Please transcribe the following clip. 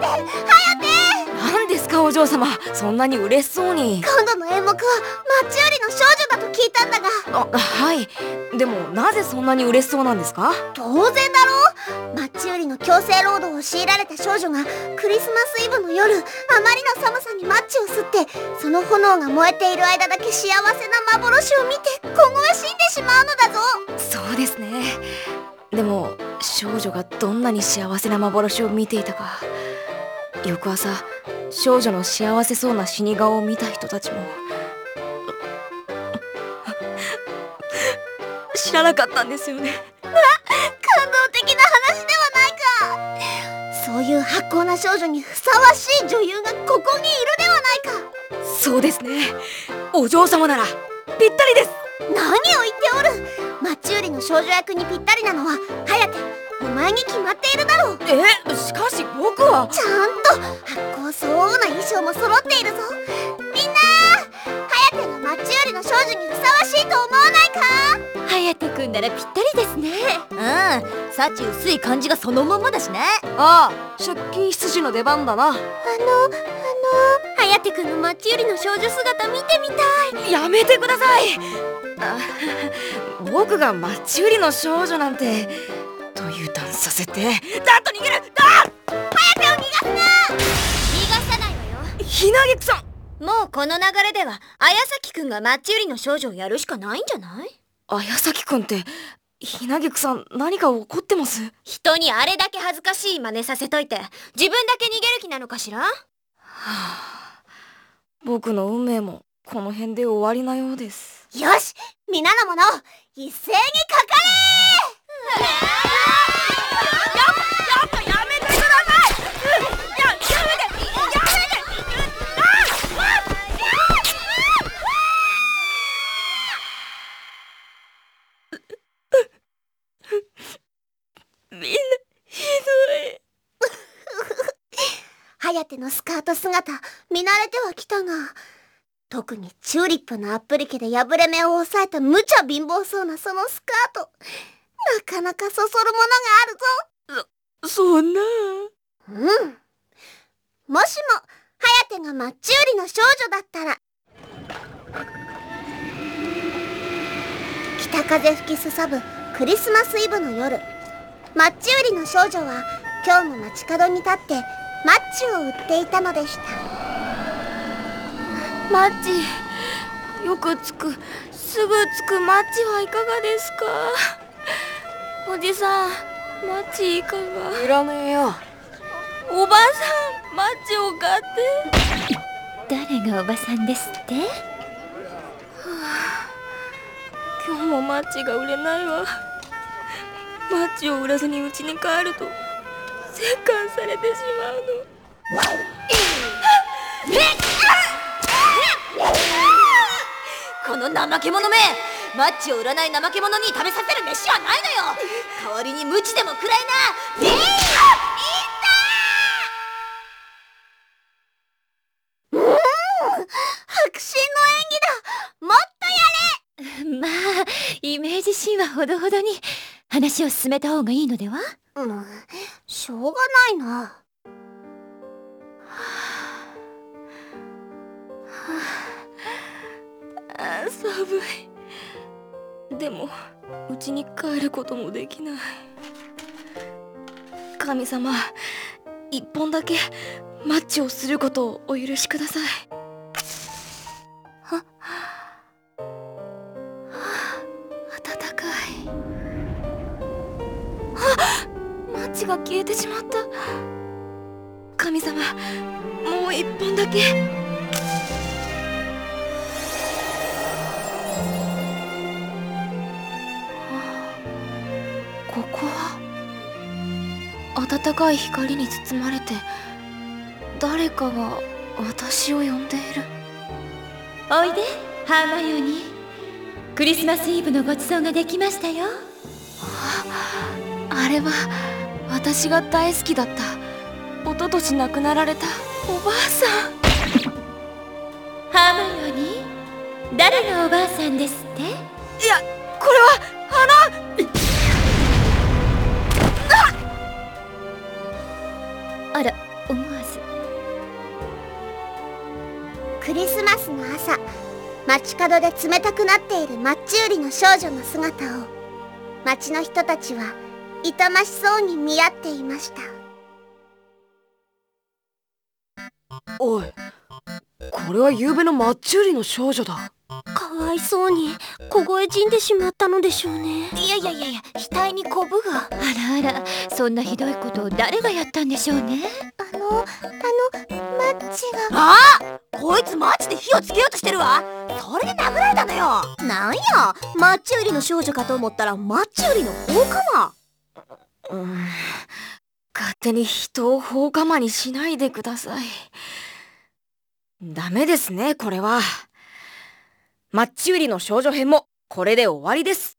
颯颯何ですかお嬢様。そんなに嬉しそうに。今度の演目はマッチ売りの少女だと聞いたんだが。あはい。でもなぜそんなに嬉しそうなんですか？当然だろ。うマッチ売りの強制労働を強いられた少女がクリスマスイブの夜あまりの寒さにマッチを吸ってその炎が燃えている間だけ幸せな幻を見て凍え死んでしまうのだぞ。そうですね。でも少女がどんなに幸せな幻を見ていたか翌朝少女の幸せそうな死に顔を見た人たちも 知らなかったんですよね。感動的な話ではないか。そういう発酵な少女にふさわしい女優がここにいるではないか。そうですね。お嬢様ならぴったりです。何を言っておる。マッチ売りの少女役にぴったりなのは颯お前に決まっているだろう。えしかし僕は。ちゃんと発酵そうな衣装も揃っているぞ。みんな颯がマッチ売りの少女にふさわしいと思わないか？颯くんならぴったりですね。うん幸薄い感じがそのままだしね。ああ出勤羊の出番だな。あのあの颯くんのマッチ売りの少女姿見てみたい。やめてください。あ僕がマッチ売りの少女なんてと油断させて。だと逃げる！だ颯を逃がすな！逃がさないわよ。ひなげくさん。もうこの流れでは綾崎くんがマッチ売りの少女をやるしかないんじゃない？綾崎くんってひなげくさん何か怒ってます？人にあれだけ恥ずかしい真似させといて自分だけ逃げる気なのかしら？は あ僕の運命もこの辺で終わりなようです。よし！皆の者一斉にかかれやめてくださいややめてやめてみんなひどい颯のスカート姿見慣れてはきたが特にチューリップのアップリケで破れ目を抑えた無茶貧乏そうなそのスカートなかなかそそるものがあるぞ。そんな。うん。もしも颯がマッチ売りの少女だったら北風吹きすさぶクリスマスイブの夜マッチ売りの少女は今日も街角に立ってマッチを売っていたのでした。マッチよくつくすぐつくマッチはいかがですか？おじさんマッチいかが？いらねえよ。おばさんマッチを買って。誰がおばさんですって？今日もマッチが売れないわ。マッチを売らずに家に帰ると折檻されてしまうの。この怠け者めマッチを売らない怠け者に食べさせる飯はないのよ。代わりに無知でも食らいな。えい迫真の演技だ。もっまあイメージシーンはほどほどに。話を進めた方がいいのでは？とうんしょうがないな。はあ。ー寒い。でも家に帰ることもできない。神様一本だけマッチをすることをお許しください。マッチが消えてしまった。神様もう一本だけ。ここは暖かい光に包まれて誰かが私を呼んでいる。おいでハーマイオニー。クリスマスイブのごちそうができましたよ。あれは私が大好きだった。一昨年亡くなられた。おばあさん。ハーマヨニー誰がおばあさんですって？いやこれはあらあら思わず。クリスマスの朝街角で冷たくなっているマッチ売りの少女の姿を街の人たちは痛ましそうに見合っていました。おいこれは夕べのマッチ売りの少女だ。かわいそうに凍え死んでしまったのでしょうね。いやいやいやいや額にコブが。あらあらそんなひどいことを誰がやったんでしょうね。あのあのマッチが。ああこいつマジで火をつけようとしてるわ。それで殴られたのよ。なんやマッチ売りの少女かと思ったらマッチ売りの放火魔うん。勝手に人を放火魔にしないでください。ダメですねこれは。マッチ売りの少女編もこれで終わりです。